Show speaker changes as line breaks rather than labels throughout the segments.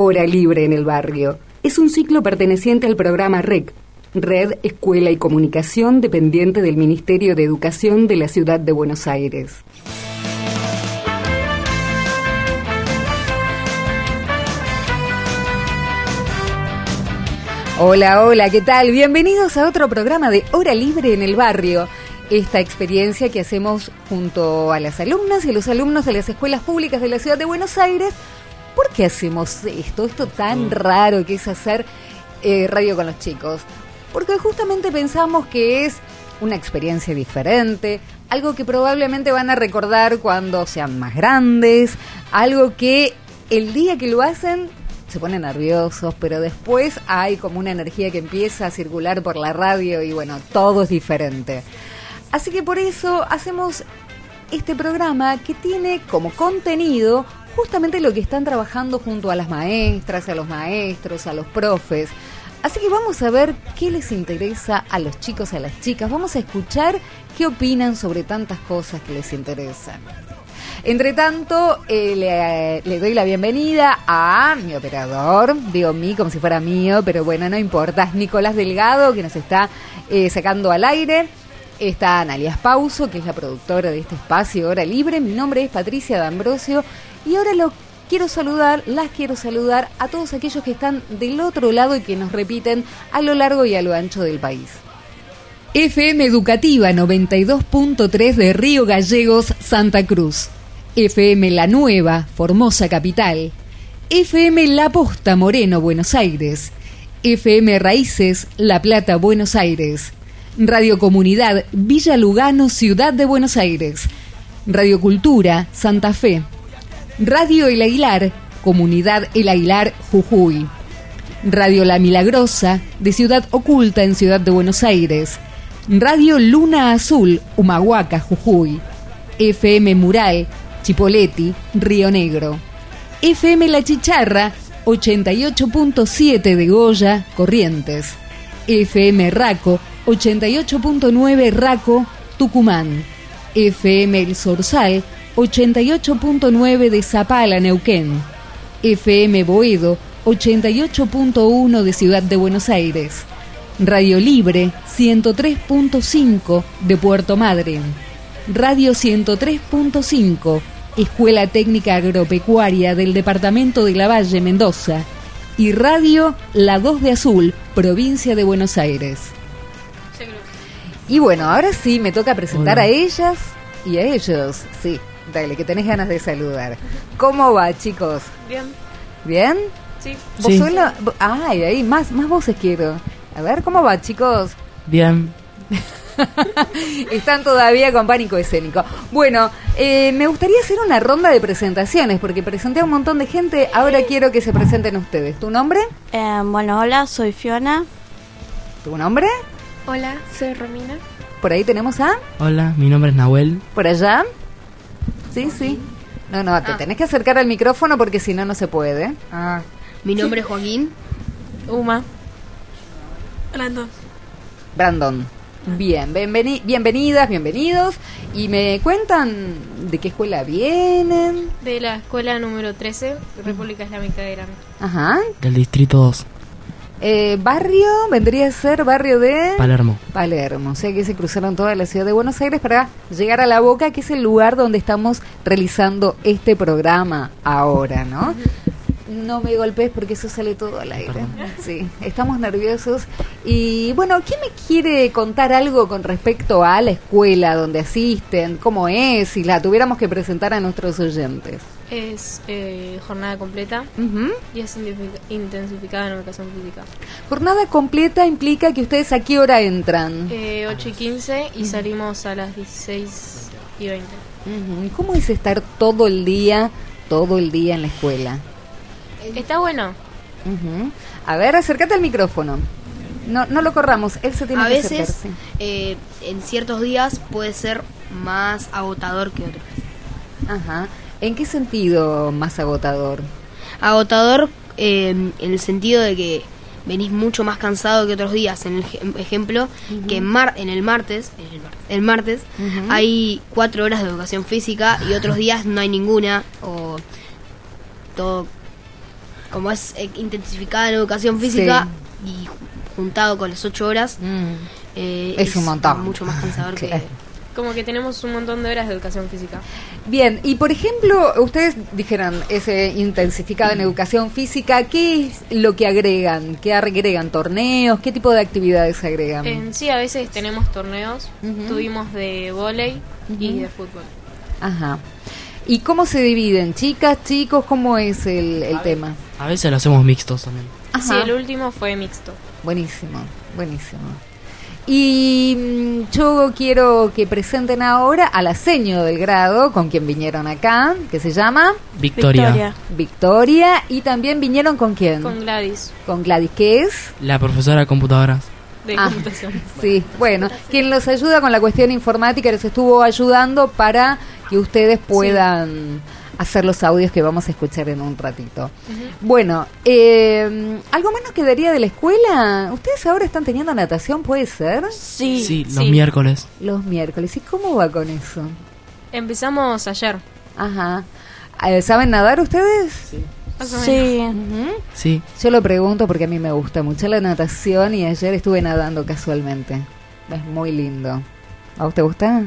Hora Libre en el Barrio. Es un ciclo perteneciente al programa REC, Red Escuela y Comunicación, dependiente del Ministerio de Educación de la Ciudad de Buenos Aires. Hola, hola, ¿qué tal? Bienvenidos a otro programa de Hora Libre en el Barrio. Esta experiencia que hacemos junto a las alumnas y los alumnos de las escuelas públicas de la ciudad de Buenos Aires. ¿Por qué hacemos esto? Esto tan
Mm.
raro que es hacer eh, radio con los chicos. Porque justamente pensamos que es una experiencia diferente, algo que probablemente van a recordar cuando sean más grandes, algo que el día que lo hacen se ponen nerviosos, pero después hay como una energía que empieza a circular por la radio y bueno, todo es diferente. Así que por eso hacemos este programa que tiene como contenido justamente lo que están trabajando junto a las maestras, a los maestros, a los profes. Así que vamos a ver qué les interesa a los chicos, a las chicas. Vamos a escuchar qué opinan sobre tantas cosas que les interesan. Entre tanto, eh, le, le doy la bienvenida a mi operador, digo mí como si fuera mío, pero bueno, no importa, es Nicolás Delgado que nos está eh, sacando al aire. Está Analia Pauso, que es la productora de este espacio Hora Libre. Mi nombre es Patricia D'Ambrosio y ahora lo quiero saludar, las quiero saludar a todos aquellos que están del otro lado y que nos repiten a lo largo y a lo ancho del país. FM Educativa 92.3 de Río Gallegos, Santa Cruz. FM La Nueva, Formosa Capital. FM La Posta Moreno, Buenos Aires. FM Raíces, La Plata, Buenos Aires. Radio Comunidad, Villa Lugano, Ciudad de Buenos Aires. Radio Cultura, Santa Fe. Radio El Aguilar, Comunidad El Aguilar, Jujuy. Radio La Milagrosa, de Ciudad Oculta en Ciudad de Buenos Aires. Radio Luna Azul, Humahuaca, Jujuy. FM Mural, Chipoleti, Río Negro. FM La Chicharra, 88.7 de Goya, Corrientes. FM Raco, 88.9 Raco, Tucumán. FM El Sorsal, 88.9 de Zapala, Neuquén. FM Boedo, 88.1 de Ciudad de Buenos Aires. Radio Libre, 103.5 de Puerto Madryn. Radio 103.5, Escuela Técnica Agropecuaria del Departamento de La Valle, Mendoza. Y Radio La 2 de Azul, provincia de Buenos Aires. Y bueno, ahora sí me toca presentar
Hola.
a ellas y a ellos. Sí, dale, que tenés ganas de saludar. ¿Cómo va, chicos?
Bien,
¿Bien?
sí.
¿Vos
Sí.
sola? vo- Ay, ahí, más, más voces quiero. A ver, ¿cómo va, chicos?
Bien.
Están todavía con pánico escénico. Bueno, eh, me gustaría hacer una ronda de presentaciones, porque presenté a un montón de gente. Ahora quiero que se presenten ustedes. ¿Tu nombre?
Eh, bueno, hola, soy Fiona.
¿Tu nombre?
Hola, soy Romina.
Por ahí tenemos a...
Hola, mi nombre es Nahuel.
¿Por allá? Sí, sí. No, no, te tenés que acercar al micrófono porque si no, no se puede.
Ah, mi nombre es Joaquín.
Uma. Brandon.
Brandon. Bien, bienveni- bienvenidas, bienvenidos. Y me cuentan de qué escuela vienen.
De la escuela número 13, República Islámica de Irán.
Ajá.
Del distrito 2,
Eh, barrio, vendría a ser barrio de...
Palermo.
Palermo, o sea que se cruzaron toda la ciudad de Buenos Aires para llegar a La Boca, que es el lugar donde estamos realizando este programa ahora, ¿no? No me golpees porque eso sale todo al aire. Sí, estamos nerviosos. Y bueno, ¿quién me quiere contar algo con respecto a la escuela donde asisten? ¿Cómo es? Si la tuviéramos que presentar a nuestros oyentes.
Es eh, jornada completa y es intensific- intensificada en educación física.
Jornada completa implica que ustedes a qué hora entran.
Eh, 8 y 15 y salimos a las 16 y 20.
Ujú. ¿Y ¿Cómo es estar todo el día, todo el día en la escuela?
Está bueno.
A ver, acércate al micrófono. No, no lo corramos, él se tiene
A
que
veces,
sí.
eh, en ciertos días puede ser más agotador que otros.
Ajá. ¿En qué sentido más agotador?
Agotador eh, en el sentido de que venís mucho más cansado que otros días. En el ej- ejemplo, que en, mar, en el martes, en el martes, el martes
Ujú.
hay cuatro horas de educación física y otros días no hay ninguna o todo como es eh, intensificada la educación física y ju- juntado con las 8 horas,
Mm.
eh,
Es un montón.
mucho más cansador
Claro.
que...
Como que tenemos un montón de horas de educación física.
Bien, y por ejemplo, ustedes dijeron, es eh, intensificado en educación física, ¿qué es lo que agregan? ¿Qué agregan? ¿Torneos? ¿Qué tipo de actividades agregan?
En sí, a veces tenemos torneos.
Ujú.
Tuvimos de volei y de fútbol.
Ajá. ¿Y cómo se dividen? ¿Chicas, chicos? ¿Cómo es el, el tema?
A veces lo hacemos mixtos también.
Sí,
Ajá.
el último fue mixto.
Buenísimo, buenísimo. Y mm, yo quiero que presenten ahora a la seño del grado con quien vinieron acá, que se llama
Victoria,
Victoria.
Victoria, y también vinieron con quién?
Con Gladys,
Con Gladys, ¿qué es?
la profesora de computadoras.
de
Ah.
computación.
Sí, bueno, quien los ayuda con la cuestión informática les estuvo ayudando para que ustedes puedan hacer los audios que vamos a escuchar en un ratito. Bueno, eh, ¿algo más nos quedaría de la escuela? ¿Ustedes ahora están teniendo natación, puede ser?
Sí.
Sí, los
Sí.
miércoles.
Los miércoles. ¿Y cómo va con eso?
Empezamos ayer.
Ajá. Eh, ¿Saben nadar ustedes?
Sí.
Ujú.
Sí,
Yo lo pregunto porque a mí me gusta mucho la natación y ayer estuve nadando casualmente. Es muy lindo. ¿A vos te gusta?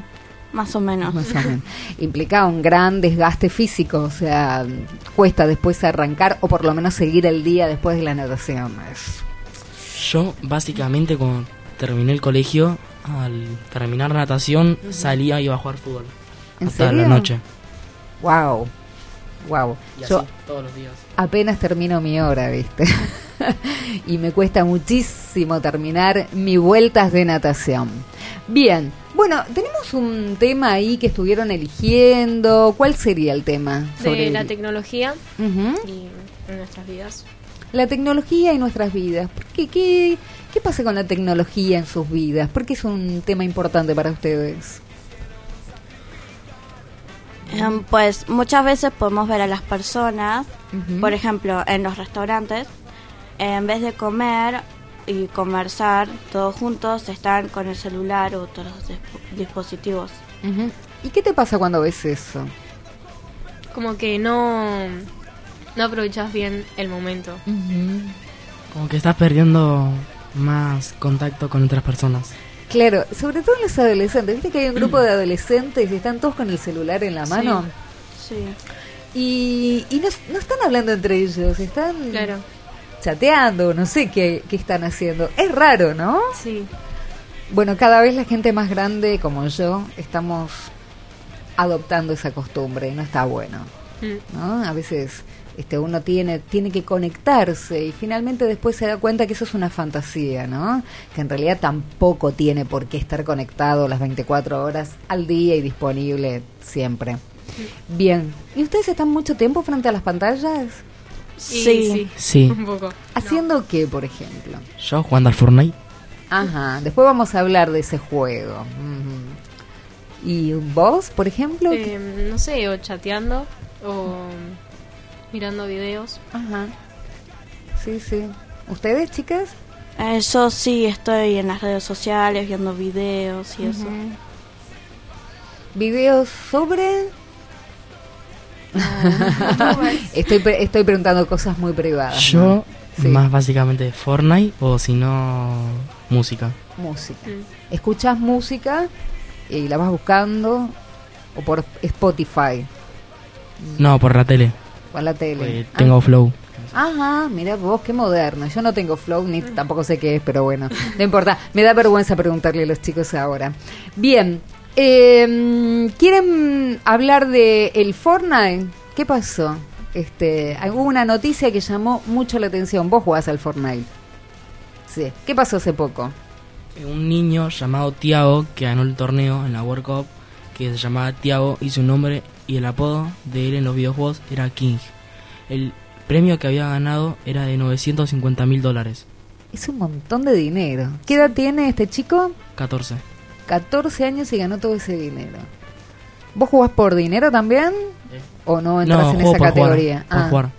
Más o menos.
Más o menos. Implica un gran desgaste físico, o sea, cuesta después arrancar o por lo menos seguir el día después de la natación. Es-
yo básicamente cuando terminé el colegio, al terminar natación, salía y iba a jugar fútbol.
¿En
hasta
serio?
la noche.
Wow. Wow.
Y
Yo
todos los días.
apenas termino mi hora, ¿viste? y me cuesta muchísimo terminar mi vueltas de natación. Bien, bueno, tenemos un tema ahí que estuvieron eligiendo. ¿Cuál sería el tema?
De la
el-
tecnología y nuestras vidas.
La tecnología y nuestras vidas. ¿Por qué, qué, ¿Qué pasa con la tecnología en sus vidas? ¿Por qué es un tema importante para ustedes?
Em, Pues muchas veces podemos ver a las personas, por ejemplo, en los restaurantes, en vez de comer y conversar todos juntos, están con el celular u otros disp- dispositivos.
¿Y qué te pasa cuando ves eso?
Como que no, no aprovechas bien el momento.
Como que estás perdiendo más contacto con otras personas.
Claro, sobre todo en los adolescentes. Viste que hay un grupo de adolescentes y están todos con el celular en la
Sí.
mano.
Sí.
Y, y no, no están hablando entre ellos, están
Claro.
Chateando, no sé qué, qué están haciendo. Es raro, ¿no?
Sí.
Bueno, cada vez la gente más grande como yo estamos adoptando esa costumbre y no está bueno.
Mm.
¿no? A veces este, uno tiene, tiene que conectarse y finalmente después se da cuenta que eso es una fantasía, ¿no? Que en realidad tampoco tiene por qué estar conectado las 24 horas al día y disponible siempre. Bien, ¿y ustedes están mucho tiempo frente a las pantallas?
Y
Sí.
Sí.
Un poco.
¿Haciendo qué, por ejemplo?
Yo jugando al Fortnite.
Ajá, después vamos a hablar de ese juego. ¿Y vos, por ejemplo?
Eh, no sé, o chateando o mirando videos.
Ajá. Sí, sí. ¿Ustedes, chicas?
Eh, yo sí estoy en las redes sociales viendo videos y eso.
¿Videos sobre...? Estoy, pre- estoy preguntando cosas muy privadas.
Yo,
¿no? Sí.
más básicamente Fortnite o si no, música.
Música.
Mm.
¿Escuchas música y la vas buscando o por Spotify
No, por la tele.
en la tele?
eh, tengo Flow.
Ajá, mira vos, qué moderno. Yo no tengo flow, ni tampoco sé qué es, pero bueno, no importa. Me da vergüenza preguntarle a los chicos ahora. Bien, eh, ¿quieren hablar de el Fortnite? ¿Qué pasó? Este, hubo una noticia que llamó mucho la atención. Vos jugás al Fortnite. Sí. ¿Qué pasó hace poco?
Eh, Un niño llamado Tiago que ganó el torneo en la World Cup, que se llamaba Tiago y su nombre y el apodo de él en los videojuegos era King. El premio que había ganado era de 950 mil dólares.
Es un montón de dinero. ¿Qué edad tiene este chico?
14.
14 años y ganó todo ese dinero. ¿Vos jugás por dinero también? ¿O no entras
no,
en
juego
esa
por
categoría?
jugar. Por
Ah.
jugar.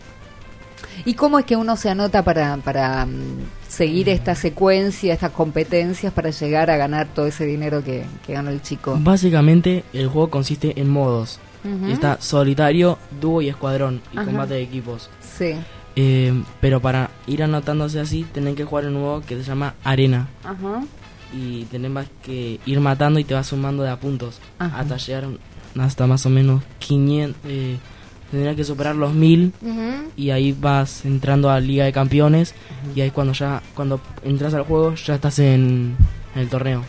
¿Y cómo es que uno se anota para, para mm, seguir esta secuencia, estas competencias para llegar a ganar todo ese dinero que, que ganó el chico?
Básicamente el juego consiste en modos. Y está solitario, dúo y escuadrón y
Ajá.
combate de equipos.
Sí.
Eh, pero para ir anotándose así, tienen que jugar un nuevo que se llama Arena.
Ajá.
Y tenemos que ir matando y te vas sumando de a puntos.
Ajá.
Hasta llegar hasta más o menos 500. Eh, tendrías que superar los 1000 y ahí vas entrando a Liga de Campeones. Y ahí cuando ya cuando entras al juego ya estás en, en el torneo.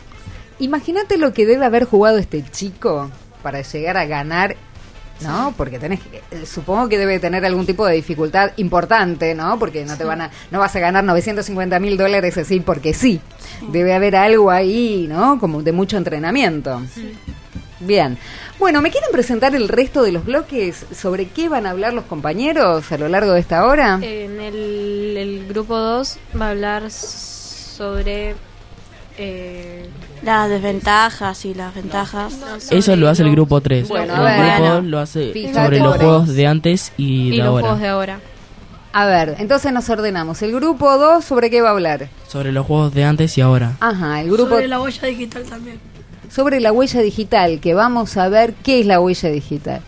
Imagínate lo que debe haber jugado este chico para llegar a ganar, ¿no? Porque tenés, que- eh, supongo que debe tener algún tipo de dificultad importante, ¿no? Porque no te van a, no vas a ganar 950 mil dólares así porque sí. Debe haber algo ahí, ¿no? Como de mucho entrenamiento. Bien. Bueno, ¿me quieren presentar el resto de los bloques? ¿Sobre qué van a hablar los compañeros a lo largo de esta hora?
En el, el grupo 2 va a hablar sobre... eh,
Las desventajas y las ventajas.
Eso lo hace el grupo 3.
Bueno,
el
ver.
grupo lo hace
Fíjate
sobre los juegos de antes y,
y
de
los
ahora.
juegos de ahora.
A ver, entonces nos ordenamos. El grupo 2, ¿sobre qué va a hablar?
Sobre los juegos de antes y ahora.
Ajá, el grupo
Sobre la huella digital también.
sobre la huella digital, que vamos a ver qué es la huella digital.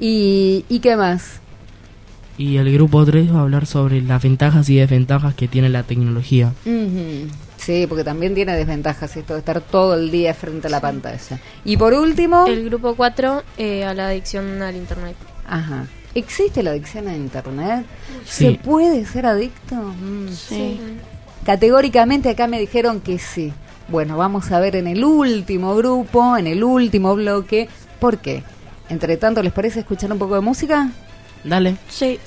¿Y, y qué más?
Y el grupo 3 va a hablar sobre las ventajas y desventajas que tiene la tecnología.
Ujú. Sí, porque también tiene desventajas esto de estar todo el día frente a la pantalla. Y por último,
El grupo 4 eh, a la adicción al internet.
ajá. ¿Existe la adicción a internet?
Sí.
¿Se puede ser adicto? Mm.
Sí.
Categóricamente acá me dijeron que sí. Bueno, vamos a ver en el último grupo, en el último bloque, ¿por qué? Entre tanto, ¿les parece escuchar un poco de música?
Dale.
Sí.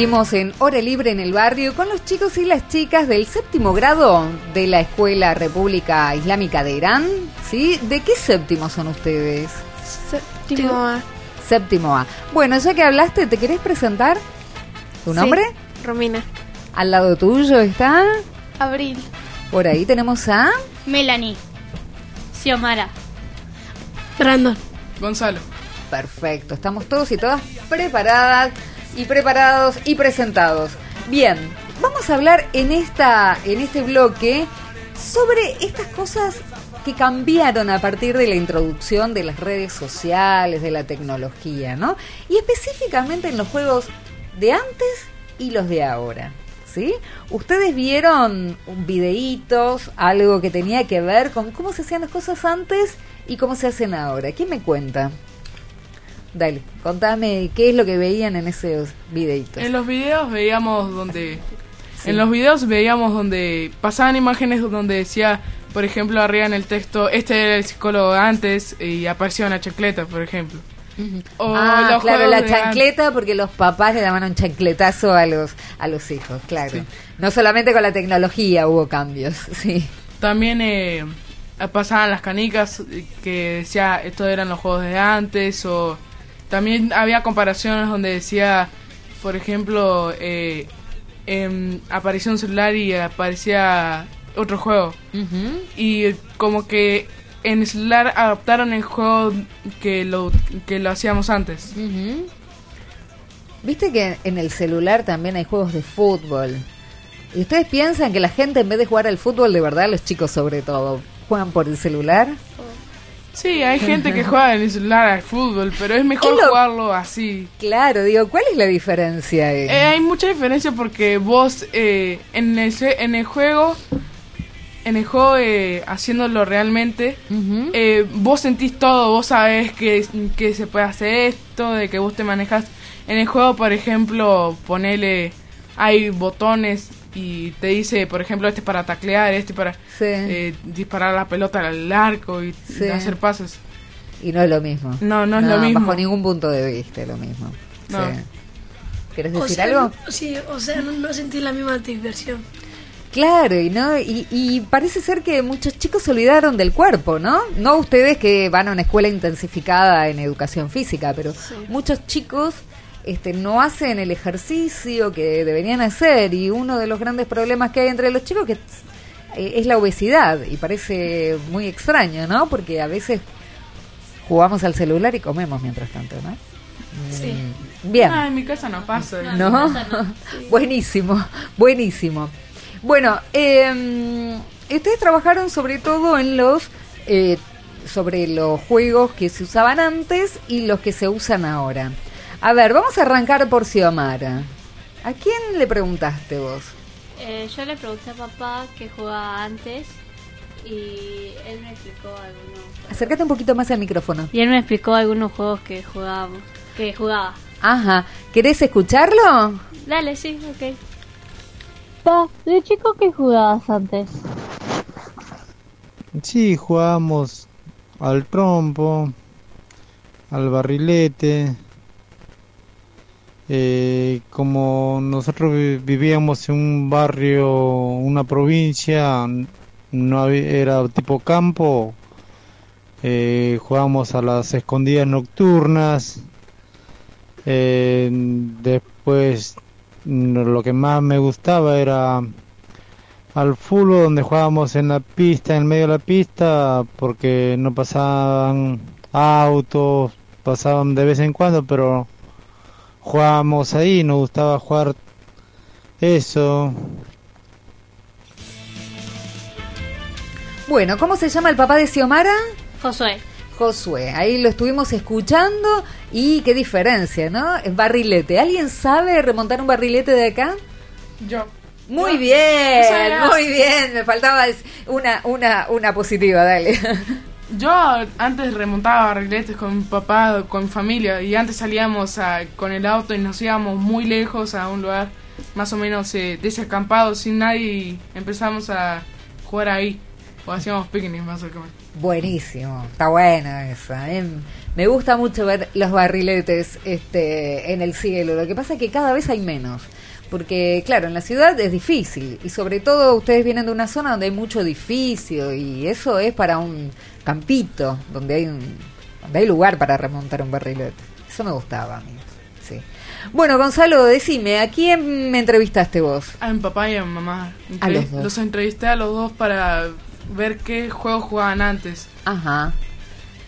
Seguimos en Hora Libre en el barrio con los chicos y las chicas del séptimo grado de la Escuela República Islámica de Irán. ¿Sí? ¿De qué séptimo son ustedes?
Séptimo A.
Séptimo A. Bueno, ya que hablaste, ¿te querés presentar? ¿Tu nombre?
Sí, Romina.
Al lado tuyo está.
Abril.
Por ahí tenemos a.
Melanie. Xiomara.
Brandon.
Gonzalo.
Perfecto, estamos todos y todas preparadas y preparados y presentados. Bien, vamos a hablar en esta en este bloque sobre estas cosas que cambiaron a partir de la introducción de las redes sociales, de la tecnología, ¿no? Y específicamente en los juegos de antes y los de ahora. ¿Sí? Ustedes vieron videitos, algo que tenía que ver con cómo se hacían las cosas antes y cómo se hacen ahora. ¿Quién me cuenta? Dale, contame qué es lo que veían en esos videitos.
En los videos veíamos donde... En los videos veíamos donde pasaban imágenes donde decía, por ejemplo, arriba en el texto, este era el psicólogo antes y aparecía una chancleta, por ejemplo.
O ah, claro, la chancleta porque los papás le daban un chancletazo a los a los hijos, claro. Sí. No solamente con la tecnología hubo cambios, sí.
También eh, pasaban las canicas que decía estos eran los juegos de antes o también había comparaciones donde decía, por ejemplo, eh, eh, aparecía un celular y aparecía otro juego. Y como que en el celular adaptaron el juego que lo, que lo hacíamos antes.
Viste que en el celular también hay juegos de fútbol. ¿Y ustedes piensan que la gente en vez de jugar al fútbol, de verdad, los chicos sobre todo, juegan por el celular?
Sí, hay gente que juega en el celular al fútbol, pero es mejor jugarlo así.
Claro, digo, ¿cuál es la diferencia?
Eh, hay mucha diferencia porque vos eh, en, el, en el juego, en el juego eh, haciéndolo realmente, eh, vos sentís todo, vos sabés que, que se puede hacer esto, de que vos te manejas. En el juego, por ejemplo, ponele, hay botones y te dice, por ejemplo, este para taclear, este para eh, disparar la pelota al arco y hacer pases.
Y no es lo mismo.
No, no es lo mismo.
Bajo ningún punto de vista es lo mismo.
No.
¿Quieres decir algo?
sí, o sea, no, no sentí la misma diversión.
Claro, y no y, y, parece ser que muchos chicos se olvidaron del cuerpo, ¿no? No ustedes que van a una escuela intensificada en educación física, pero muchos chicos este, no hacen el ejercicio que deberían hacer y uno de los grandes problemas que hay entre los chicos que eh, es la obesidad y parece muy extraño, ¿no? Porque a veces jugamos al celular y comemos mientras tanto, ¿no?
Sí.
Mm, bien.
Ah, en mi casa no pasa.
¿No? buenísimo, buenísimo. Bueno, eh, ustedes trabajaron sobre todo en los eh, sobre los juegos que se usaban antes y los que se usan ahora. A ver, vamos a arrancar por Xiomara. ¿A quién le preguntaste vos?
Eh, yo le pregunté a papá que jugaba antes y él me explicó algunos.
Acércate un poquito más al micrófono.
Y él me explicó algunos juegos que jugábamos, que jugaba.
Ajá. ¿Querés escucharlo?
Dale, sí, ok.
Pa, de chico que jugabas antes.
Sí, jugábamos al trompo, al barrilete, eh, como nosotros vivíamos en un barrio, una provincia, no era tipo campo, eh, jugábamos a las escondidas nocturnas, eh, después lo que más me gustaba era al fútbol donde jugábamos en la pista, en medio de la pista, porque no pasaban autos, pasaban de vez en cuando, pero jugábamos ahí, nos gustaba jugar eso.
Bueno, ¿cómo se llama el papá de Xiomara?
Josué.
Josué, ahí lo estuvimos escuchando y qué diferencia, ¿no? Es barrilete. ¿Alguien sabe remontar un barrilete de acá?
Yo.
Muy bien, muy bien. Me faltaba una, una, una positiva, dale.
Yo antes remontaba barriletes con mi papá, con mi familia, y antes salíamos a, con el auto y nos íbamos muy lejos a un lugar más o menos eh, desacampado, sin nadie, y empezamos a jugar ahí, o hacíamos picnic más o menos.
Buenísimo, está bueno eso. Me gusta mucho ver los barriletes este, en el cielo. Lo que pasa es que cada vez hay menos. Porque, claro, en la ciudad es difícil. Y sobre todo ustedes vienen de una zona donde hay mucho edificio. Y eso es para un campito, donde hay, un, donde hay lugar para remontar un barrilete. Eso me gustaba a mí. Sí. Bueno, Gonzalo, decime, ¿a quién me entrevistaste vos?
A mi papá y a mi mamá.
A los dos.
Los entrevisté a los dos para ver qué juegos jugaban antes.
Ajá.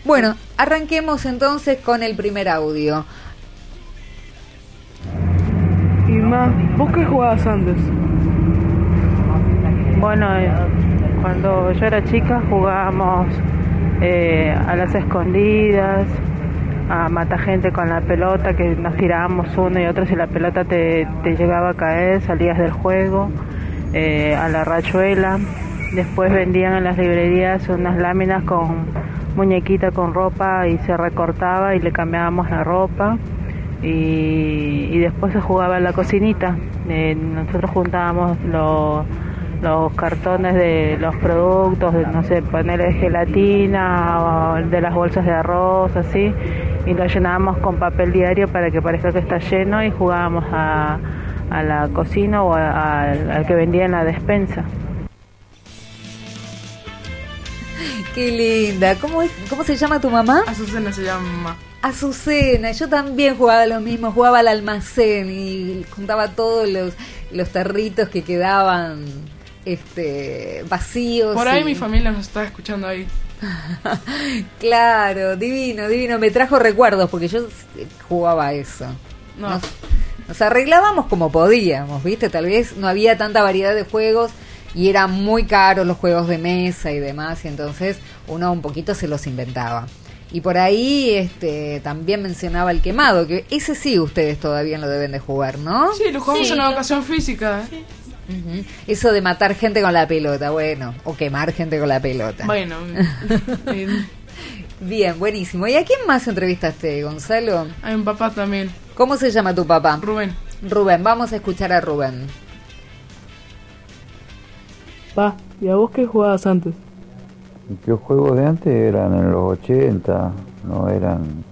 Bueno, arranquemos entonces con el primer audio.
Y más, ¿vos qué jugabas antes?
Bueno, eh, cuando yo era chica jugábamos eh, a las escondidas, a matar gente con la pelota, que nos tirábamos uno y otro, si la pelota te, te llegaba a caer, salías del juego, eh, a la rachuela. Después vendían en las librerías unas láminas con muñequita con ropa y se recortaba y le cambiábamos la ropa. Y, después se jugaba en la cocinita. Eh, nosotros juntábamos los los cartones de los productos, de, no sé, ponerle gelatina o de las bolsas de arroz, así, y lo llenábamos con papel diario para que parezca que está lleno y jugábamos a, a la cocina o a- a- al que vendía en la despensa.
Qué linda. ¿Cómo, es- ¿Cómo se llama tu mamá?
Azucena se llama mamá.
Azucena. Yo también jugaba lo mismo, jugaba al almacén y juntaba todos los, los tarritos que quedaban este vacíos.
Por ahí
y-
mi familia nos está escuchando ahí.
Claro, divino, divino. Me trajo recuerdos porque yo eh, jugaba eso.
No.
Nos, nos arreglábamos como podíamos, ¿viste? Tal vez no había tanta variedad de juegos y eran muy caros los juegos de mesa y demás, y entonces uno un poquito se los inventaba. Y por ahí este también mencionaba el quemado, que ese sí ustedes todavía lo deben de jugar, ¿no?
Sí, lo jugamos
Sí,
en
lo-
educación física. ¿Eh?
Ujú. Eso de matar gente con la pelota, bueno, o quemar gente con la pelota.
Bueno,
Bien, buenísimo. ¿Y a quién más entrevistaste, Gonzalo?
a mi papá también,
¿Cómo se llama tu papá?
Rubén.
Rubén, vamos a escuchar a Rubén.
Pa, ¿y a vos qué jugabas antes?
Los juegos de antes eran en los 80, no eran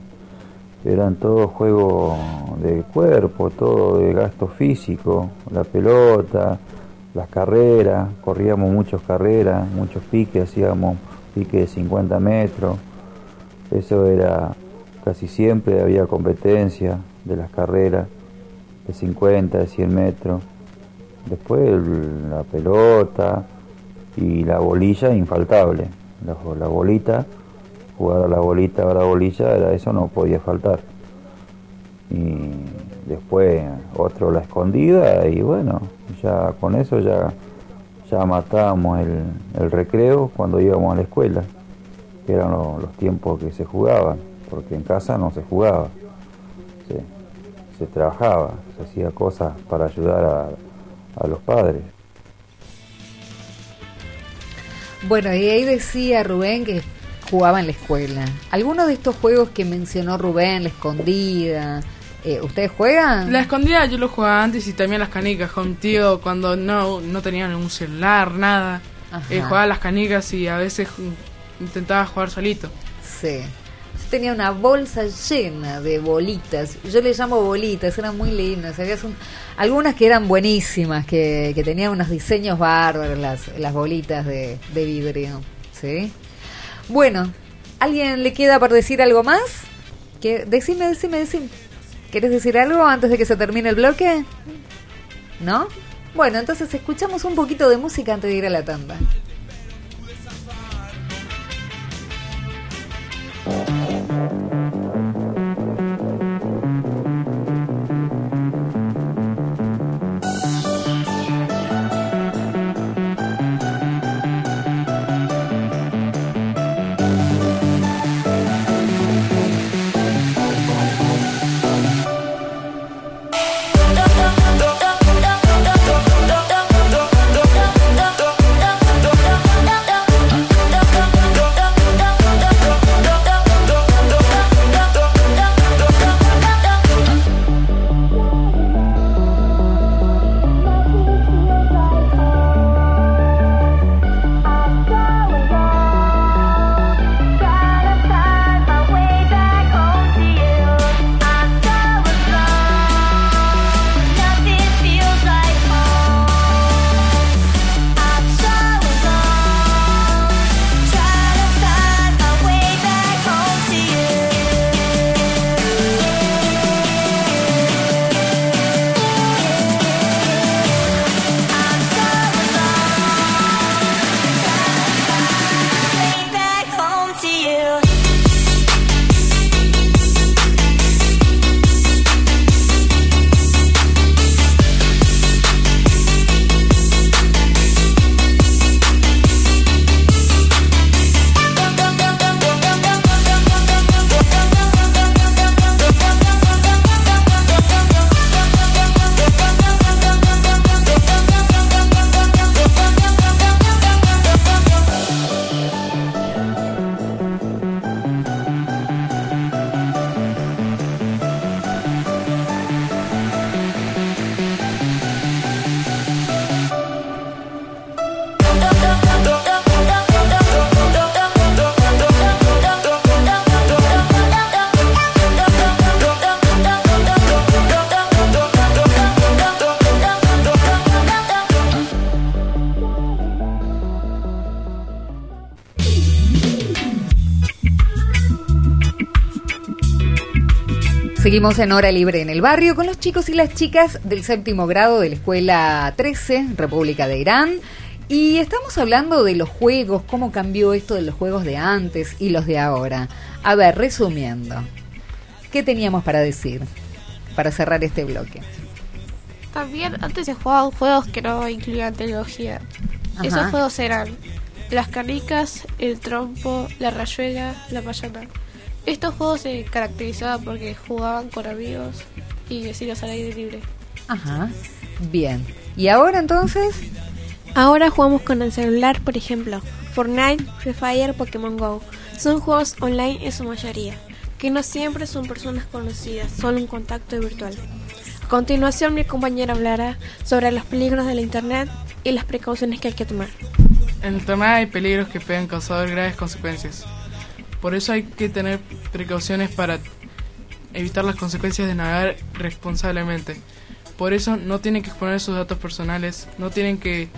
eran todos juegos de cuerpo, todo de gasto físico, la pelota, las carreras, corríamos muchas carreras, muchos piques, hacíamos piques de 50 metros, eso era casi siempre había competencia de las carreras de 50, de 100 metros, después la pelota y la bolilla infaltable, la bolita, jugar a la bolita a la bolilla, era eso no podía faltar. Y después otro la escondida y bueno, ya con eso ya, ya matábamos el, el recreo cuando íbamos a la escuela, que eran lo- los tiempos que se jugaban, porque en casa no se jugaba, se, se trabajaba, se hacía cosas para ayudar a, a los padres.
Bueno, y ahí decía Rubén que jugaba en la escuela. ¿Alguno de estos juegos que mencionó Rubén, la escondida, eh, ustedes juegan?
La escondida yo lo jugaba antes y también las canicas con tío cuando no, no tenía ningún celular, nada. Eh, jugaba las canicas y a veces intentaba jugar solito.
Sí. Yo tenía una bolsa llena de bolitas. Yo le llamo bolitas, eran muy lindas. Había un- algunas que eran buenísimas, que, que tenían unos diseños bárbaros, las, las bolitas de, de vidrio. ¿Sí? Bueno, ¿alguien le queda por decir algo más? Que, decime, decime, decime. ¿Quieres decir algo antes de que se termine el bloque? ¿No? Bueno, entonces escuchamos un poquito de música antes de ir a la tanda. Seguimos en hora libre en el barrio con los chicos y las chicas del séptimo grado de la escuela 13, República de Irán. Y estamos hablando de los juegos, cómo cambió esto de los juegos de antes y los de ahora. A ver, resumiendo, ¿qué teníamos para decir para cerrar este bloque?
También antes se jugaban juegos que no incluían tecnología.
Ajá.
Esos juegos eran las canicas, el trompo, la rayuela, la payana. Estos juegos se caracterizaban porque jugaban con amigos y vecinos al aire libre.
Ajá, bien. ¿Y ahora entonces?
Ahora jugamos con el celular, por ejemplo, Fortnite, Free Fire, Pokémon Go. Son juegos online en su mayoría, que no siempre son personas conocidas, solo un contacto virtual. A continuación, mi compañera hablará sobre los peligros de la Internet y las precauciones que hay que tomar.
En el Internet hay peligros que pueden causar graves consecuencias. Por eso hay que tener precauciones para evitar las consecuencias de navegar responsablemente. Por eso no tienen que exponer sus datos personales, no tienen que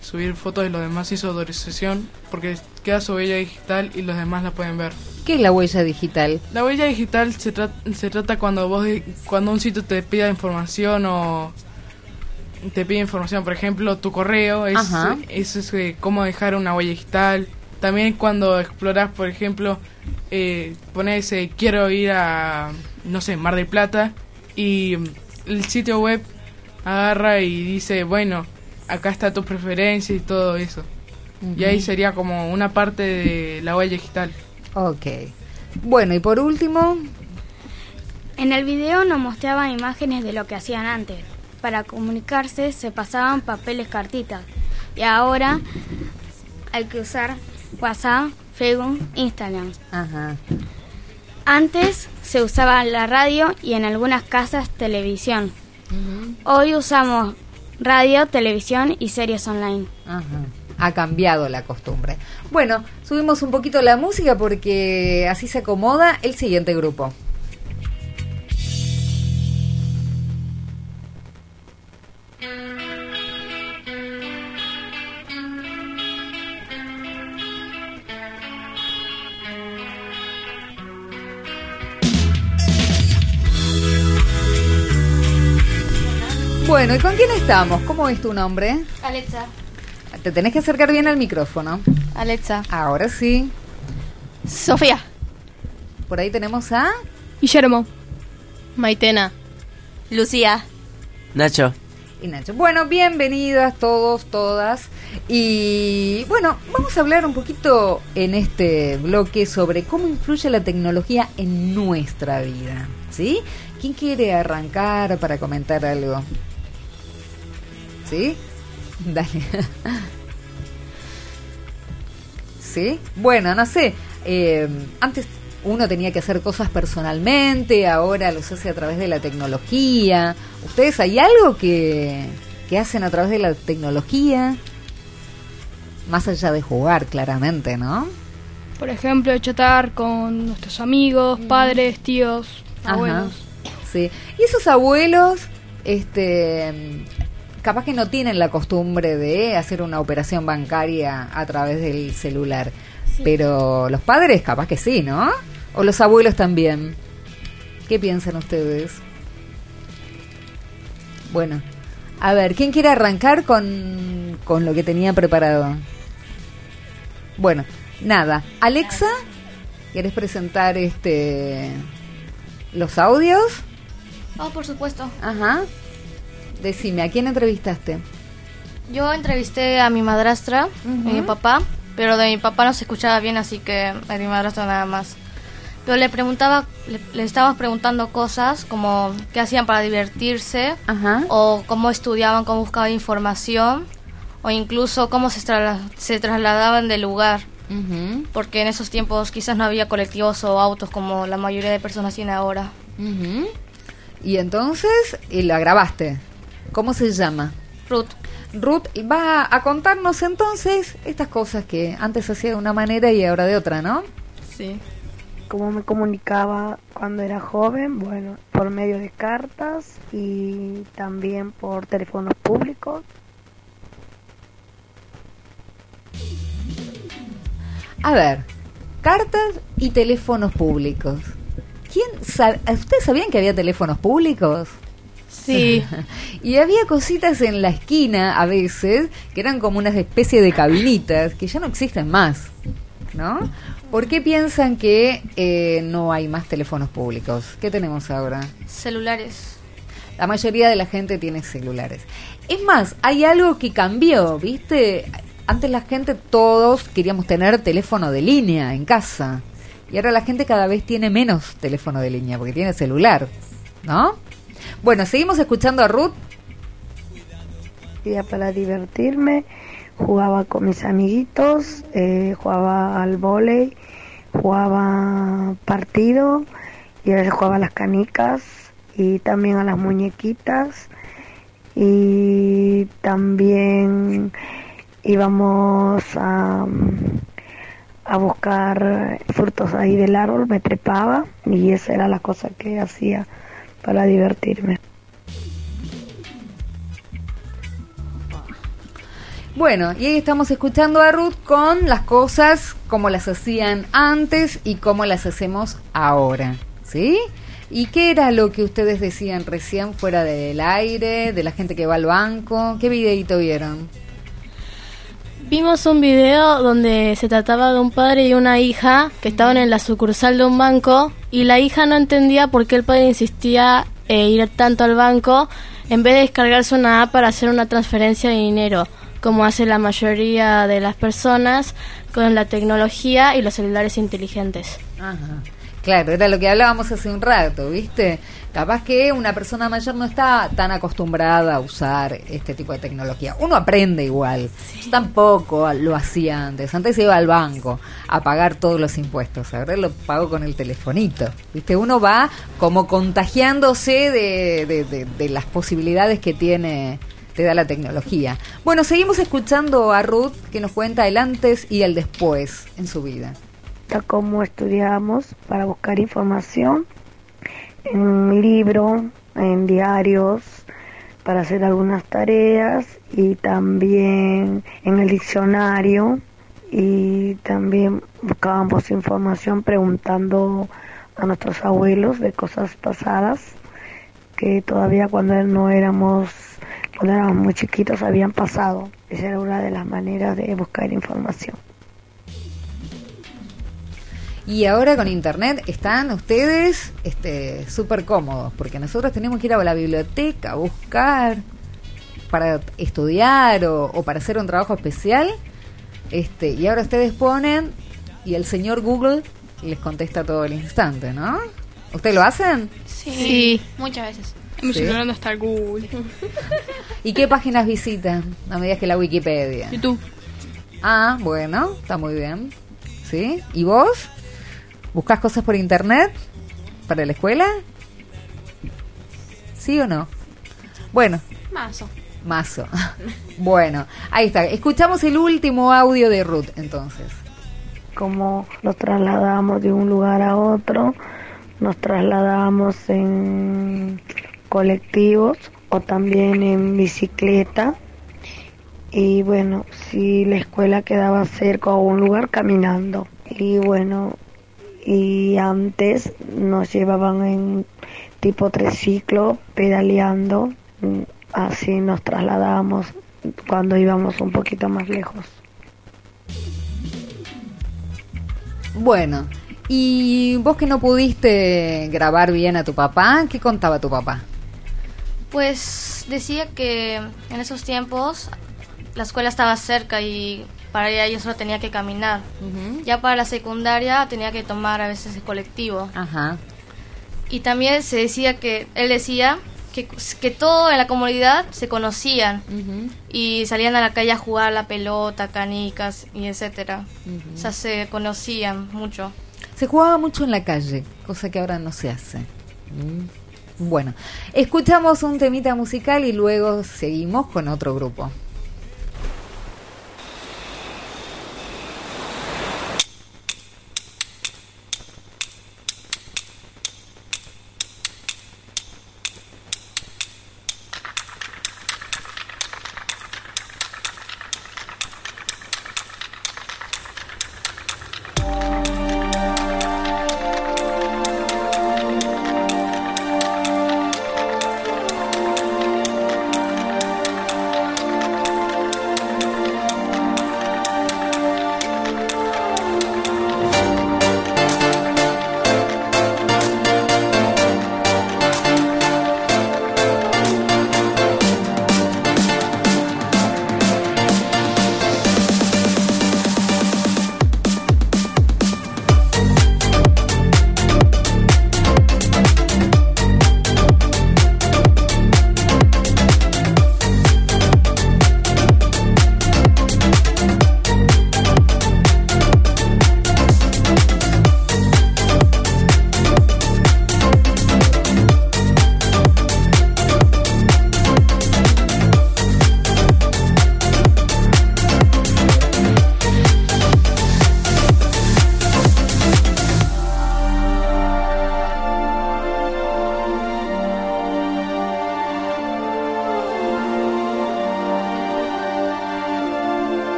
subir fotos de los demás sin su autorización, porque queda su huella digital y los demás la pueden ver.
¿Qué es la huella digital?
La huella digital se, tra- se trata cuando vos cuando un sitio te pida información o te pide información, por ejemplo, tu correo, es, es, es, eh, cómo dejar una huella digital. También cuando exploras, por ejemplo, eh, pones eh, quiero ir a, no sé, Mar del Plata y mm, el sitio web agarra y dice, bueno, acá está tu preferencia y todo eso. Y ahí sería como una parte de la huella digital.
Ok. Bueno, y por último,
En el video nos mostraban imágenes de lo que hacían antes. Para comunicarse se pasaban papeles cartitas. Y ahora hay que usar WhatsApp, Facebook, Instagram.
Ajá.
Antes se usaba la radio y en algunas casas televisión. Hoy usamos radio, televisión y series online.
Ajá. Ha cambiado la costumbre. Bueno, subimos un poquito la música porque así se acomoda el siguiente grupo. Bueno, ¿y con quién estamos? ¿Cómo es tu nombre?
Alexa.
Te tenés que acercar bien al micrófono.
Alexa.
Ahora sí.
Sofía.
Por ahí tenemos a...
Guillermo. Maitena. Lucía.
Nacho.
y Nacho. Bueno, bienvenidas todos, todas. Y bueno, vamos a hablar un poquito en este bloque sobre cómo influye la tecnología en nuestra vida. ¿Sí? ¿Quién quiere arrancar para comentar algo? ¿Sí? Dale. ¿Sí? Bueno, no sé. eh, antes uno tenía que hacer cosas personalmente, ahora los hace a través de la tecnología. ¿Ustedes hay algo que, que hacen a través de la tecnología? Más allá de jugar, claramente, ¿no?
Por ejemplo, chatar con nuestros amigos, padres, tíos,
Ajá,
abuelos.
Sí. Y esos abuelos, este, capaz que no tienen la costumbre de hacer una operación bancaria a través del celular. Pero los padres, capaz que sí, ¿no? O los abuelos también. ¿Qué piensan ustedes? Bueno, a ver, ¿quién quiere arrancar con, con lo que tenía preparado? Bueno, nada. Alexa, ¿quieres presentar este los audios?
Oh, por supuesto.
Ajá. Decime, ¿a quién entrevistaste?
Yo entrevisté a mi madrastra y mi papá, pero de mi papá no se escuchaba bien, así que a mi madrastra nada más. Pero le preguntaba, le, le estábamos preguntando cosas como qué hacían para divertirse, o cómo estudiaban, cómo buscaban información, o incluso cómo se, trasla- se trasladaban del lugar. Porque en esos tiempos quizás no había colectivos o autos como la mayoría de personas tiene ahora.
Y entonces, y la grabaste. ¿Cómo se llama?
Ruth.
Ruth va a contarnos entonces estas cosas que antes hacía de una manera y ahora de otra, ¿no?
Sí.
cómo me comunicaba cuando era joven, bueno, por medio de cartas y también por teléfonos públicos.
A ver, cartas y teléfonos públicos. ¿quién sabe- ¿Ustedes sabían que había teléfonos públicos?
Sí.
y había cositas en la esquina a veces que eran como una especie de cabinitas que ya no existen más, ¿no? ¿Por qué piensan que eh, no hay más teléfonos públicos? ¿Qué tenemos ahora?
Celulares.
La mayoría de la gente tiene celulares. Es más, hay algo que cambió, ¿viste? Antes la gente, todos queríamos tener teléfono de línea en casa. Y ahora la gente cada vez tiene menos teléfono de línea porque tiene celular, ¿no? Bueno, seguimos escuchando a Ruth.
Para divertirme, jugaba con mis amiguitos, eh, jugaba al vóley, jugaba partido y a veces jugaba a las canicas y también a las muñequitas. Y también íbamos a, a buscar frutos ahí del árbol, me trepaba y esa era la cosa que hacía para divertirme.
Bueno, y ahí estamos escuchando a Ruth con las cosas como las hacían antes y como las hacemos ahora, ¿sí? ¿Y qué era lo que ustedes decían recién fuera del aire, de la gente que va al banco? ¿Qué videito vieron?
Vimos un video donde se trataba de un padre y una hija que estaban en la sucursal de un banco y la hija no entendía por qué el padre insistía en ir tanto al banco en vez de descargarse una app para hacer una transferencia de dinero, como hace la mayoría de las personas con la tecnología y los celulares inteligentes.
Ajá. Claro, era lo que hablábamos hace un rato, ¿viste? Capaz que una persona mayor no está tan acostumbrada a usar este tipo de tecnología. Uno aprende igual. Yo tampoco lo hacía antes. Antes iba al banco a pagar todos los impuestos. Ahora lo pago con el telefonito. ¿Viste? Uno va como contagiándose de, de- de- de las posibilidades que tiene te da la tecnología. Bueno, seguimos escuchando a Ruth que nos cuenta el antes y el después en su vida.
Está cómo estudiamos para buscar información en un libro, en diarios, para hacer algunas tareas y también en el diccionario y también buscábamos información preguntando a nuestros abuelos de cosas pasadas que todavía cuando no éramos cuando éramos muy chiquitos habían pasado. Esa era una de las maneras de buscar información.
Y ahora con internet están ustedes este súper cómodos, porque nosotros tenemos que ir a la biblioteca a buscar para estudiar o, o para hacer un trabajo especial. Este, y ahora ustedes ponen y el señor Google les contesta todo el instante, ¿no? ¿Ustedes lo hacen?
Sí.
Muchas veces.
Mi
Sí.
el Google.
¿Y qué páginas visitan? No me digas que la Wikipedia.
YouTube.
Ah, bueno, está muy bien. ¿Sí? ¿Y vos? ¿Buscas cosas por internet? ¿Para la escuela? ¿Sí o no? Bueno,
Mazo.
mazo. bueno, ahí está. Escuchamos el último audio de Ruth, entonces.
como nos trasladamos de un lugar a otro, nos trasladamos en colectivos o también en bicicleta. Y bueno, si la escuela quedaba cerca o un lugar caminando. Y bueno, y antes nos llevaban en tipo triciclo pedaleando. Mm, Así nos trasladábamos cuando íbamos un poquito más lejos.
Bueno, ¿y vos que no pudiste grabar bien a tu papá? ¿Qué contaba tu papá?
Pues decía que en esos tiempos la escuela estaba cerca y para ahí yo solo tenía que caminar. Ya para la secundaria tenía que tomar a veces el colectivo.
Ajá.
Y también se decía que, él decía que, que todo en la comunidad se conocían y salían a la calle a jugar la pelota, canicas y etcétera. O sea, se conocían mucho.
Se jugaba mucho en la calle, cosa que ahora no se hace. Mm. Bueno, escuchamos un temita musical y luego seguimos con otro grupo.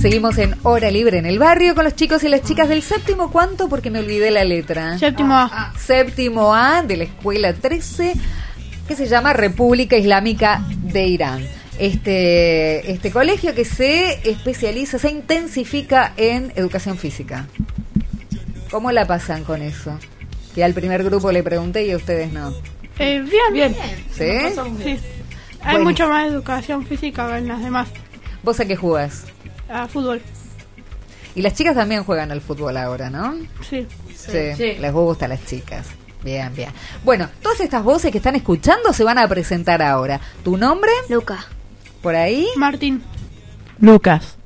Seguimos en Hora Libre en el barrio con los chicos y las chicas del séptimo cuánto porque me olvidé la letra.
Séptimo A.
Séptimo A de la escuela 13 que se llama República Islámica de Irán. Este, este colegio que se especializa, se intensifica en educación física. ¿Cómo la pasan con eso? Que al primer grupo le pregunté y a ustedes no.
Eh, bien.
Bien.
¿Sí?
Sí. Hay
Bueno.
mucho más educación física que en las demás.
¿Vos a qué jugás?
A fútbol.
Y las chicas también juegan al fútbol ahora, ¿no?
Sí.
Sí, les gusta a las chicas. Bien, bien. Bueno, todas estas voces que están escuchando se van a presentar ahora. ¿Tu nombre?
Luca.
¿Por ahí?
Martín.
Lucas.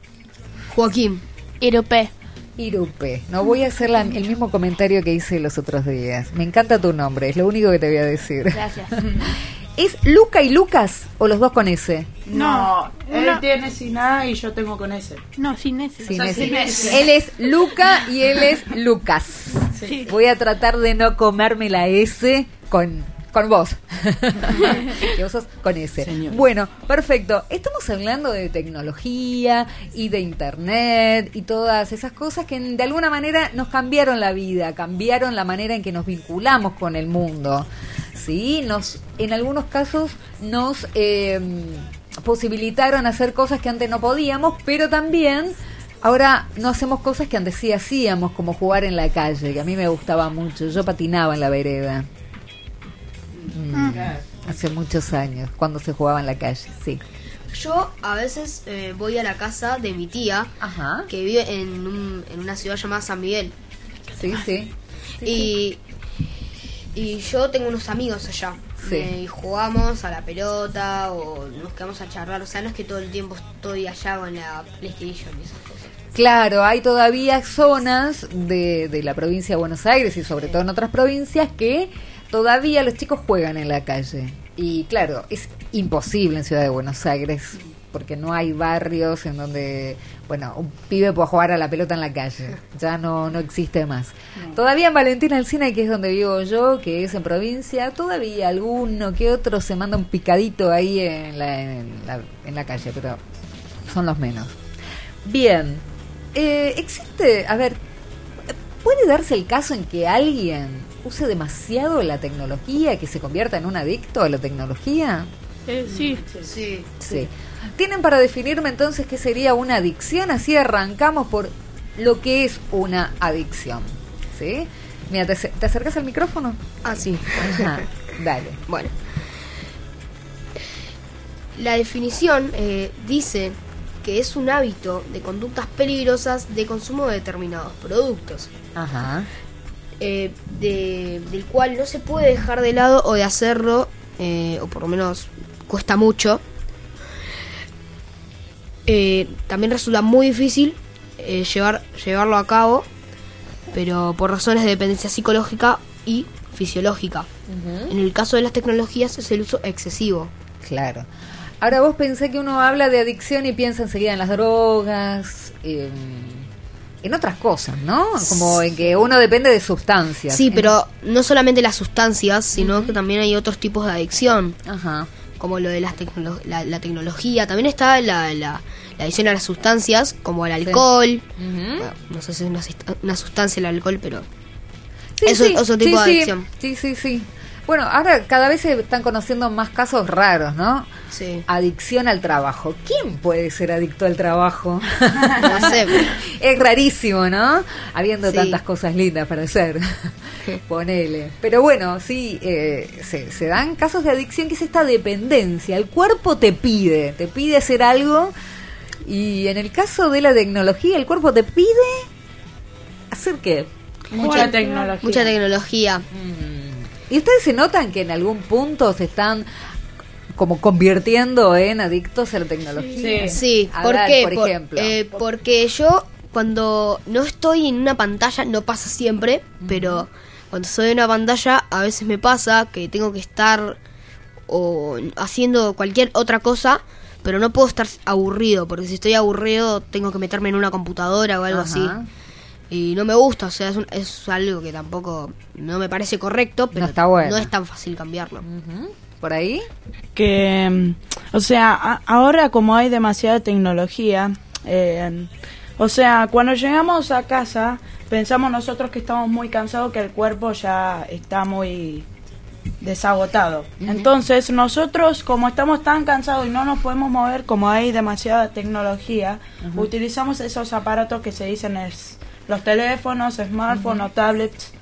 Joaquín.
Irupe.
Irupe. No voy a hacer la- el mismo comentario que hice los otros días. Me encanta tu nombre, es lo único que te voy a decir.
Gracias.
¿Es Luca y Lucas o los dos con S?
No,
él tiene sin A y yo tengo con ese.
No, sin ese.
Sin
sea,
S.
sin S.
Él es Luca y él es Lucas.
Sí.
Voy a tratar de no comerme la S con, con vos. que vos sos con S. Bueno, perfecto. Estamos hablando de tecnología y de internet y todas esas cosas que de alguna manera nos cambiaron la vida, cambiaron la manera en que nos vinculamos con el mundo. Sí, nos, en algunos casos nos eh, posibilitaron hacer cosas que antes no podíamos, pero también ahora no hacemos cosas que antes sí hacíamos, como jugar en la calle, que a mí me gustaba mucho. Yo patinaba en la vereda. Mm, Hace muchos años, cuando se jugaba en la calle, sí.
Yo a veces eh, voy a la casa de mi tía, que vive en, un- en una ciudad llamada San Miguel.
Sí, sí.
y, y yo tengo unos amigos allá.
Sí.
Eh, y jugamos a la pelota o nos quedamos a charlar. O sea, no es que todo el tiempo estoy allá con la PlayStation y esas cosas.
Claro, hay todavía zonas de, de la provincia de Buenos Aires y sobre todo en otras provincias que todavía los chicos juegan en la calle. Y claro, es imposible en Ciudad de Buenos Aires porque no hay barrios en donde, bueno, un pibe pueda jugar a la pelota en la calle. Ya no, no existe más. Todavía en Valentina Alcina, que es donde vivo yo, que es en provincia, todavía alguno que otro se manda un picadito ahí en la, en la, en la calle, pero son los menos. Bien, eh, existe, a ver, ¿puede darse el caso en que alguien use demasiado la tecnología, que se convierta en un adicto a la tecnología?
Eh, sí.
Sí.
Sí. ¿Tienen para definirme entonces qué sería una adicción? Así arrancamos por lo que es una adicción. ¿Sí? Mira, ¿te, ace- te acercas al micrófono?
Ah, sí.
Ajá, dale.
Bueno. La definición eh, dice que es un hábito de conductas peligrosas de consumo de determinados productos,
Ajá.
Eh, de- del cual no se puede dejar de lado o de hacerlo, eh, o por lo menos cuesta mucho. Eh, también resulta muy difícil eh, llevar, llevarlo a cabo, pero por razones de dependencia psicológica y fisiológica. En el caso de las tecnologías es el uso excesivo.
Claro. Ahora vos pensé que uno habla de adicción y piensa enseguida en las drogas, en, en otras cosas, ¿no? Como en que uno depende de sustancias.
Sí, pero no solamente las sustancias, sino que también hay otros tipos de adicción.
Ajá.
Como lo de las tecnolo- la, la tecnología. También está la, la, la adicción a las sustancias, como el alcohol. Bueno, no sé si es una, una sustancia el alcohol, pero
Sí,
eso
sí,
es otro tipo
sí,
de
sí.
adicción.
Sí, sí, sí. Bueno, ahora cada vez se están conociendo más casos raros, ¿no?
Sí.
Adicción al trabajo. ¿Quién puede ser adicto al trabajo?
No sé.
es rarísimo, ¿no? Habiendo
Sí.
tantas cosas lindas para hacer. Ponele. Pero bueno, sí, eh, se, se dan casos de adicción que es esta dependencia. El cuerpo te pide, te pide hacer algo. Y en el caso de la tecnología, el cuerpo te pide hacer qué?
Mucha tecnología.
Mucha tecnología.
¿Y ustedes se notan que en algún punto se están como convirtiendo en adictos a la tecnología?
Sí,
A
¿por
ver,
qué?
Por ejemplo.
eh, porque yo cuando no estoy en una pantalla, no pasa siempre, pero cuando estoy en una pantalla a veces me pasa que tengo que estar o haciendo cualquier otra cosa, pero no puedo estar aburrido, porque si estoy aburrido tengo que meterme en una computadora o algo
Ajá.
así. Y no me gusta, o sea, es, un- es algo que tampoco no me parece correcto, pero
está bueno.
no es tan fácil cambiarlo.
¿Por ahí?
que, mm, o sea, a- ahora como hay demasiada tecnología, Eh, o sea, cuando llegamos a casa, pensamos nosotros que estamos muy cansados, que el cuerpo ya está muy desagotado. Entonces, nosotros, como estamos tan cansados y no nos podemos mover, como hay demasiada tecnología, utilizamos esos aparatos que se dicen es los teléfonos, smartphones o tablets.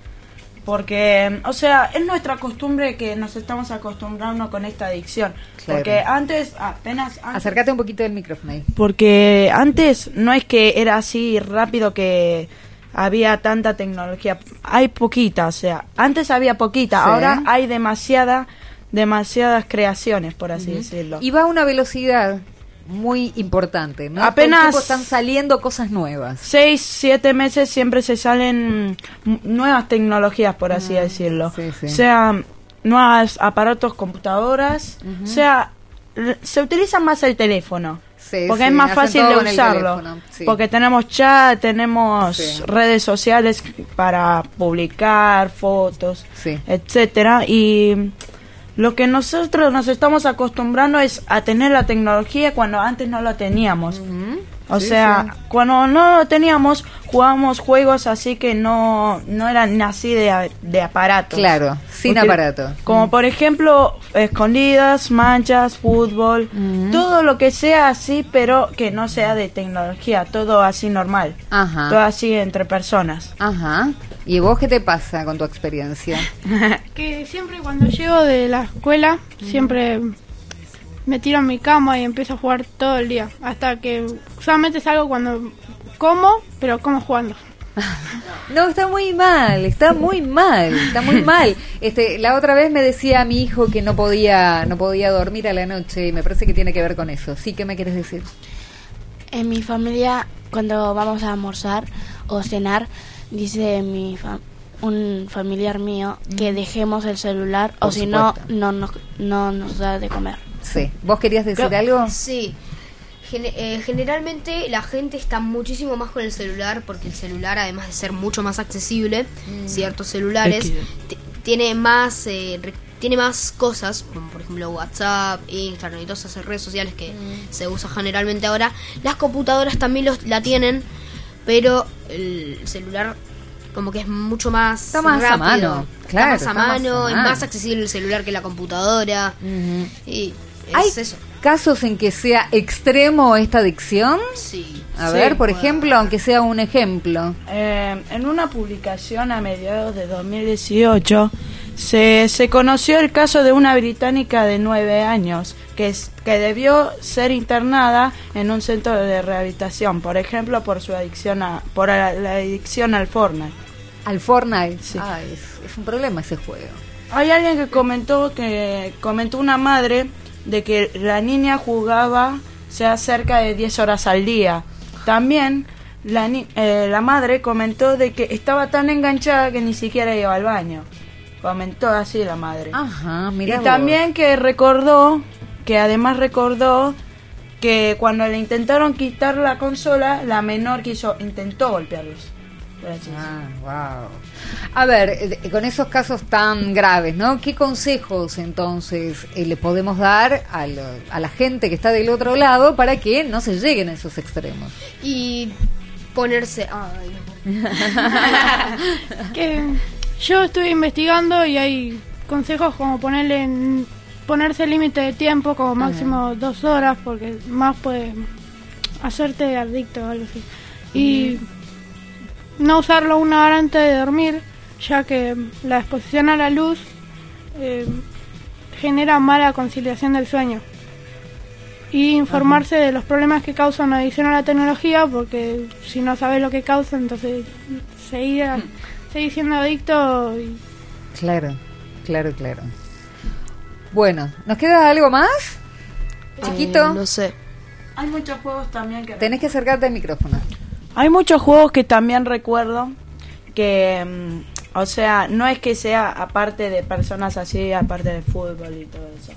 Porque, o sea, es nuestra costumbre que nos estamos acostumbrando con esta adicción.
Claro.
Porque antes, apenas antes,
Acércate un poquito del micrófono ahí.
porque antes no es que era así rápido que había tanta tecnología. Hay poquita, o sea, antes había poquita,
Sí.
ahora hay demasiada, demasiadas creaciones, por así decirlo.
Y va a una velocidad muy importante, ¿no?
Apenas-
están saliendo cosas nuevas.
Seis, siete meses siempre se salen nuevas tecnologías, por así decirlo.
sí.
Sea nuevos aparatos, computadoras,
Ujú.
sea se utiliza más el teléfono.
Sí,
porque
sí,
es más fácil de usarlo.
sí.
Porque tenemos chat, tenemos
Sí.
redes sociales para publicar fotos,
Sí.
etcétera Y lo que nosotros nos estamos acostumbrando es a tener la tecnología cuando antes no la teníamos. O
Sí,
sea, cuando no lo teníamos, jugábamos juegos así que no, no eran así de, de aparatos.
Claro, sin aparato.
Como por ejemplo, escondidas, manchas, fútbol, todo lo que sea así, pero que no sea de tecnología, todo así normal.
Ajá.
Todo así entre personas.
Ajá. ¿Y vos qué te pasa con tu experiencia?
Que siempre cuando llego de la escuela, siempre me tiro en mi cama y empiezo a jugar todo el día. Hasta que solamente salgo cuando como, pero como jugando.
No, está muy mal, está muy mal, está muy mal. Este, la otra vez me decía mi hijo que no podía, no podía dormir a la noche y me parece que tiene que ver con eso. Sí, ¿qué me quieres decir?
En mi familia, cuando vamos a almorzar o cenar, dice mi fa- un familiar mío que dejemos el celular o si no, no nos, no nos da de comer.
Sí. ¿Vos querías decir
Creo-
algo?
Sí. Gen- eh, generalmente la gente está muchísimo más con el celular porque el celular, además de ser mucho más accesible, ciertos celulares, tiene más eh, tiene más cosas, como por ejemplo WhatsApp, Instagram y todas esas redes sociales que se usan generalmente ahora. Las computadoras también los, la tienen, pero el celular como que es mucho más
Está más a
rápido.
mano,
Está
claro,
más a
está más a
mano, es
mano.
más accesible el celular que la computadora. Y es
¿Hay
eso.
casos en que sea extremo esta adicción?
Sí.
A
Sí,
ver, por
puede
ejemplo, aunque sea un ejemplo.
Eh, en una publicación a mediados de 2018 se, se conoció el caso de una británica de nueve años que, es- que debió ser internada en un centro de rehabilitación, por ejemplo, por su adicción a, por la, la adicción al Fortnite.
Al Fortnite. Ah, es, es un problema ese juego.
Hay alguien que comentó que comentó una madre de que la niña jugaba sea cerca de 10 horas al día. También la, ni- eh, la madre comentó de que estaba tan enganchada que ni siquiera iba al baño. Comentó así la madre.
Ajá, mira.
y también que recordó, que además recordó que cuando le intentaron quitar la consola, la menor quiso, intentó golpearlos.
Ah, wow. A ver, eh, con esos casos tan graves, ¿no? ¿Qué consejos entonces eh, le podemos dar a, lo- a la gente que está del otro lado para que no se lleguen a esos extremos?
Y ponerse... Ay,
que yo estuve investigando y hay consejos como ponerle en- ponerse límite de tiempo como máximo dos horas porque más puede hacerte adicto o algo así. Y no usarlo una hora antes de dormir ya que la exposición a la luz eh, genera mala conciliación del sueño. Y informarse de los problemas que causa una adicción a la tecnología porque si no sabes lo que causa entonces seguir, seguir siendo adicto y
Claro, claro, claro. Bueno, ¿nos queda algo más? Chiquito.
no sé.
Hay muchos juegos también que...
Tenés que acercarte al micrófono.
Hay muchos juegos que también recuerdo que, mm, o sea, no es que sea aparte de personas así, aparte de fútbol y todo eso,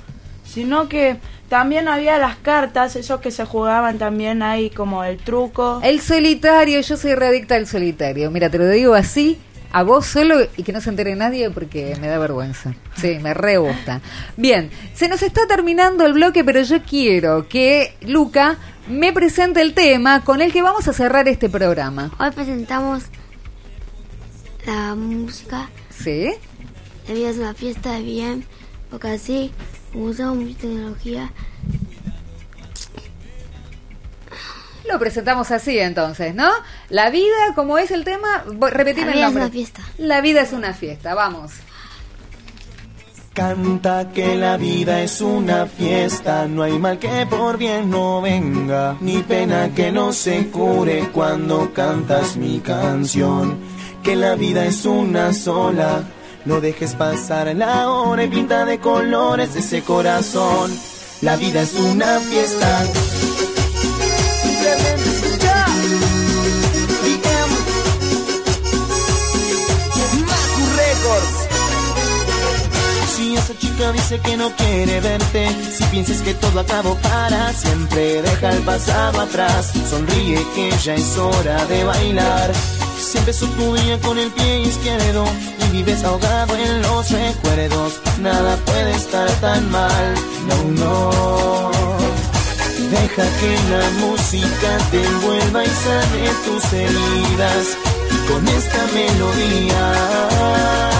sino que también había las cartas, esos que se jugaban también ahí como el truco.
El solitario, yo soy readicta al solitario. Mira, te lo digo así, a vos solo y que no se entere nadie porque me da vergüenza. Sí, me re gusta. Bien, se nos está terminando el bloque, pero yo quiero que Luca me presente el tema con el que vamos a cerrar este programa.
Hoy presentamos la música.
¿Sí?
Vida es una fiesta de bien, porque así usamos mucha tecnología.
Lo presentamos así entonces, ¿no? La vida, como es el tema, repetime
La
el
vida es
nombre.
una fiesta.
La vida es una fiesta, vamos.
Canta que la vida es una fiesta, no hay mal que por bien no venga, ni pena que no se cure cuando cantas mi canción. Que la vida es una sola, no dejes pasar la hora y pinta de colores ese corazón. La vida es una fiesta. Dice que no quiere verte, si piensas que todo acabó para siempre, deja el pasado atrás, sonríe que ya es hora de bailar. Si empezó tu día con el pie izquierdo y vives ahogado en los recuerdos, nada puede estar tan mal, no, no. Deja que la música te envuelva y sane tus heridas y con esta melodía.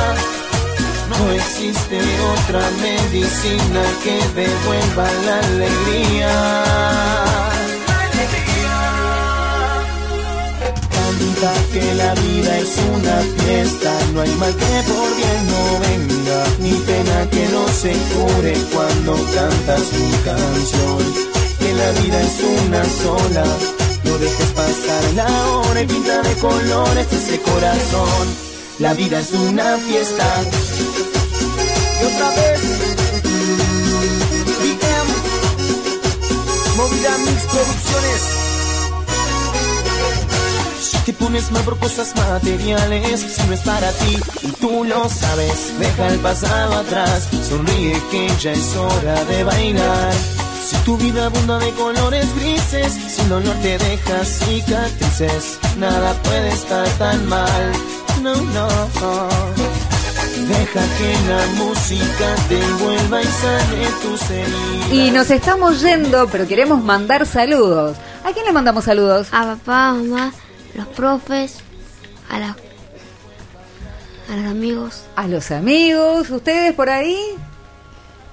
No existe otra medicina que devuelva la alegría. Canta que la vida es una fiesta, no hay mal que por bien no venga, ni pena que no se cure cuando cantas mi canción. Que la vida es una sola, no dejes pasar la hora y pinta de colores ese corazón. La vida es una fiesta. Y otra vez. BM. Movida Mix Producciones. Si te pones mal por cosas materiales, si no es para ti y tú lo sabes, deja el pasado atrás, sonríe que ya es hora de bailar. Si tu vida abunda de colores grises, sin dolor te deja cicatrices, nada puede estar tan mal, no, no. Deja que la música te envuelva y sane tus heridas.
Y nos estamos yendo, pero queremos mandar saludos. ¿A quién le mandamos saludos?
A papá, mamá, los profes, a, la, a los amigos.
A los amigos, ¿ustedes por ahí?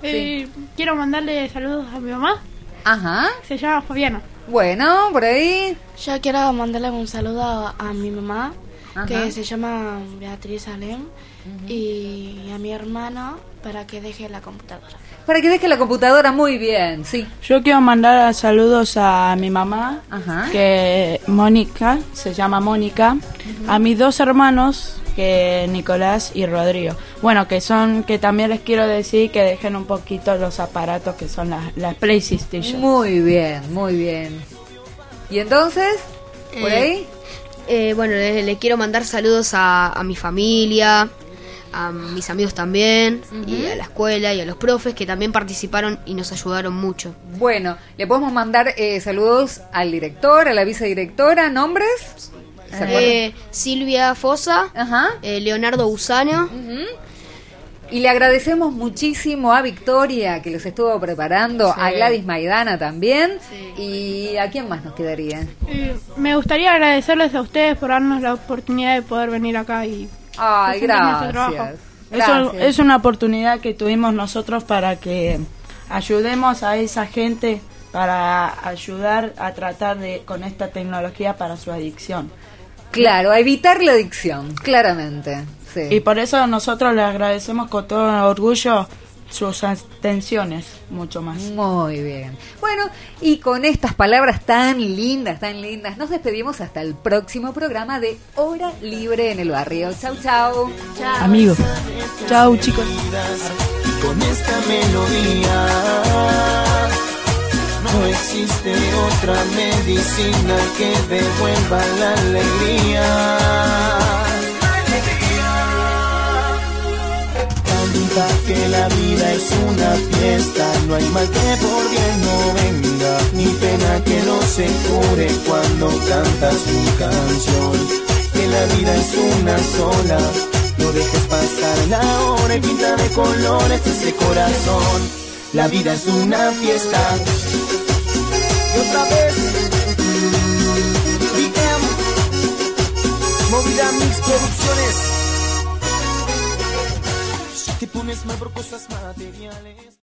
Eh, Quiero mandarle saludos a mi mamá.
Ajá.
Se llama Fabiana.
Bueno, por ahí.
Yo quiero mandarle un saludo a, a mi mamá,
Ajá.
que se llama Beatriz Alem, y a mi hermano para que deje la computadora.
Para que deje la computadora muy bien, sí.
Yo quiero mandar saludos a mi mamá, que Mónica, se llama Mónica, a mis dos hermanos, que Nicolás y Rodrigo. Bueno, que son, que también les quiero decir que dejen un poquito los aparatos que son las, las PlayStation.
Muy bien, muy bien. ¿Y entonces? ¿Por
Eh,
ahí?
Eh, bueno, le, le quiero mandar saludos a, a mi familia, a mis amigos también, y a la escuela y a los profes que también participaron y nos ayudaron mucho.
Bueno, le podemos mandar eh, saludos al director, a la vicedirectora, ¿nombres?
Eh, Silvia Fosa, eh, Leonardo Usano.
Y le agradecemos muchísimo a Victoria que los estuvo preparando,
Sí.
a Gladys Maidana también. ¿Y a quién más nos quedaría?
Eh, me gustaría agradecerles a ustedes por darnos la oportunidad de poder venir acá y
Ay, gracias.
trabajo.
Eso es una oportunidad que tuvimos nosotros para que ayudemos a esa gente para ayudar a tratar de con esta tecnología para su adicción.
Claro, a evitar la adicción, claramente. Sí.
Y por eso nosotros le agradecemos con todo orgullo sus atenciones, mucho más.
Muy bien. Bueno, y con estas palabras tan lindas, tan lindas, nos despedimos hasta el próximo programa de Hora Libre en el Barrio. Chau, chau.
Amigos. Chau, chicos.
con esta melodía. No existe otra medicina que devuelva la alegría. Que la vida es una fiesta, no hay mal que por bien no venga, ni pena que no se cure cuando cantas mi canción. Que la vida es una sola. No dejes pasar la hora y pinta de colores ese corazón. La vida es una fiesta. Y otra vez, Movida Mix Producciones. Te pones mal por cosas materiales.